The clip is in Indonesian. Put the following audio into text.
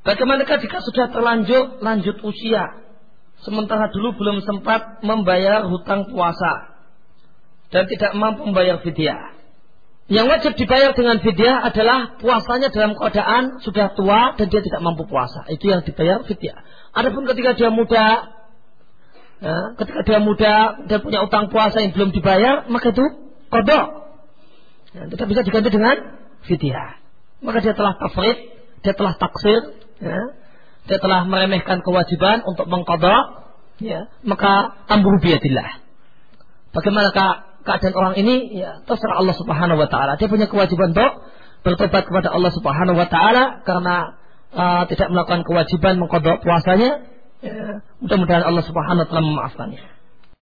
Bagaimana jika sudah terlanjur lanjut usia sementara dulu belum sempat membayar hutang puasa dan tidak mampu membayar fidyah. Yang wajib dibayar dengan fidyah adalah puasanya dalam keadaan sudah tua dan dia tidak mampu puasa. Itu yang dibayar fidyah. Adapun ketika dia muda, ya, ketika dia muda dia punya utang puasa yang belum dibayar, maka itu kodok. Ya, tidak bisa diganti dengan fidyah. Maka dia telah tafrid, dia telah taksir, ya, dia telah meremehkan kewajiban untuk mengkodok, ya, maka amruh biadillah. Bagaimanakah keadaan orang ini ya terserah Allah Subhanahu wa taala. Dia punya kewajiban untuk bertobat kepada Allah Subhanahu wa taala karena uh, tidak melakukan kewajiban mengkodok puasanya. Ya, mudah-mudahan Allah Subhanahu wa taala memaafkannya.